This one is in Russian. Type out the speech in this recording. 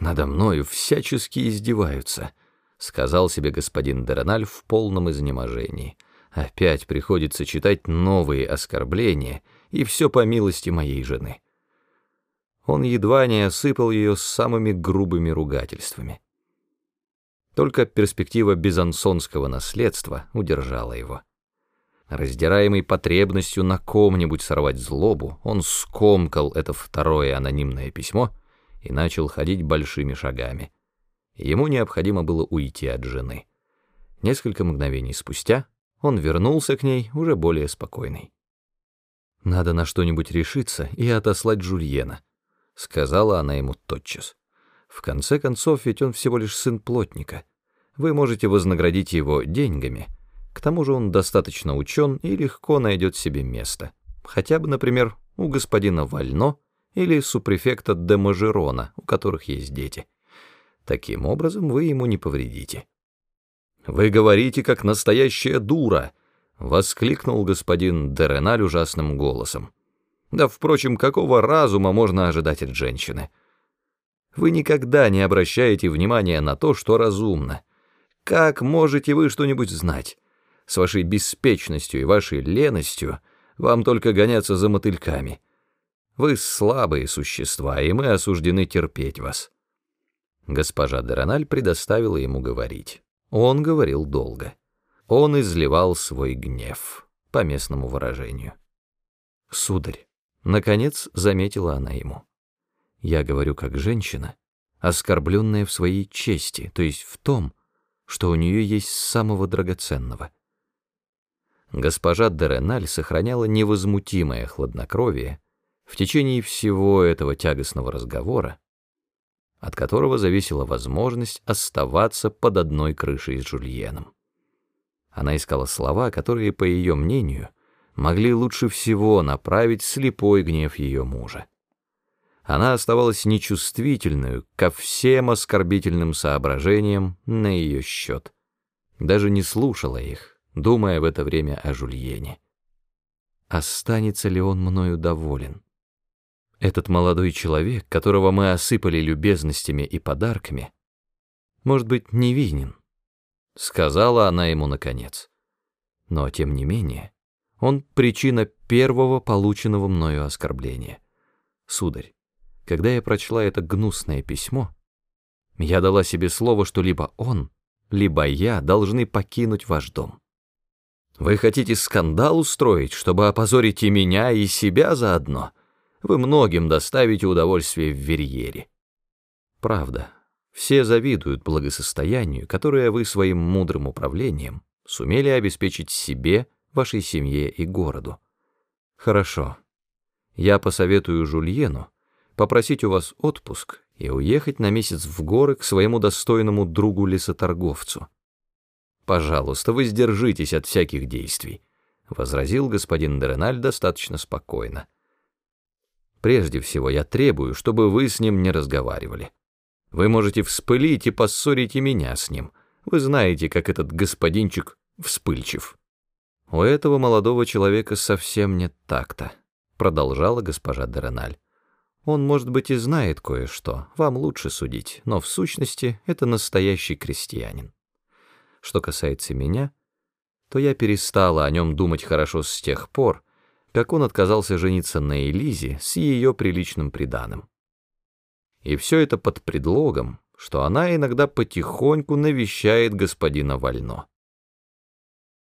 Надо мною всячески издеваются, сказал себе господин Дерональ в полном изнеможении. Опять приходится читать новые оскорбления, и все по милости моей жены. Он едва не осыпал ее самыми грубыми ругательствами. Только перспектива безансонского наследства удержала его. Раздираемый потребностью на ком-нибудь сорвать злобу, он скомкал это второе анонимное письмо и начал ходить большими шагами. Ему необходимо было уйти от жены. Несколько мгновений спустя он вернулся к ней уже более спокойный. «Надо на что-нибудь решиться и отослать Жульена», — сказала она ему тотчас. «В конце концов, ведь он всего лишь сын плотника. Вы можете вознаградить его деньгами» К тому же он достаточно учен и легко найдет себе место. Хотя бы, например, у господина Вально или супрефекта де Мажерона, у которых есть дети. Таким образом, вы ему не повредите. «Вы говорите, как настоящая дура!» — воскликнул господин Дереналь ужасным голосом. «Да, впрочем, какого разума можно ожидать от женщины? Вы никогда не обращаете внимания на то, что разумно. Как можете вы что-нибудь знать? с вашей беспечностью и вашей леностью вам только гоняться за мотыльками. Вы слабые существа, и мы осуждены терпеть вас». Госпожа Дерональ предоставила ему говорить. Он говорил долго. Он изливал свой гнев, по местному выражению. «Сударь», — наконец заметила она ему, — «я говорю как женщина, оскорбленная в своей чести, то есть в том, что у нее есть самого драгоценного — госпожа Дереналь сохраняла невозмутимое хладнокровие в течение всего этого тягостного разговора, от которого зависела возможность оставаться под одной крышей с Жульеном. Она искала слова, которые, по ее мнению, могли лучше всего направить слепой гнев ее мужа. Она оставалась нечувствительной ко всем оскорбительным соображениям на ее счет, даже не слушала их, думая в это время о Жульене. Останется ли он мною доволен? Этот молодой человек, которого мы осыпали любезностями и подарками, может быть, невинен, сказала она ему наконец. Но, тем не менее, он причина первого полученного мною оскорбления. Сударь, когда я прочла это гнусное письмо, я дала себе слово, что либо он, либо я должны покинуть ваш дом. Вы хотите скандал устроить, чтобы опозорить и меня, и себя заодно? Вы многим доставите удовольствие в Верьере. Правда, все завидуют благосостоянию, которое вы своим мудрым управлением сумели обеспечить себе, вашей семье и городу. Хорошо. Я посоветую Жульену попросить у вас отпуск и уехать на месяц в горы к своему достойному другу-лесоторговцу. «Пожалуйста, вы сдержитесь от всяких действий», — возразил господин Дереналь достаточно спокойно. «Прежде всего я требую, чтобы вы с ним не разговаривали. Вы можете вспылить и поссорить и меня с ним. Вы знаете, как этот господинчик вспыльчив». «У этого молодого человека совсем нет такта», — продолжала госпожа Дереналь. «Он, может быть, и знает кое-что, вам лучше судить, но в сущности это настоящий крестьянин. Что касается меня, то я перестала о нем думать хорошо с тех пор, как он отказался жениться на Элизе с ее приличным приданым. И все это под предлогом, что она иногда потихоньку навещает господина Вально.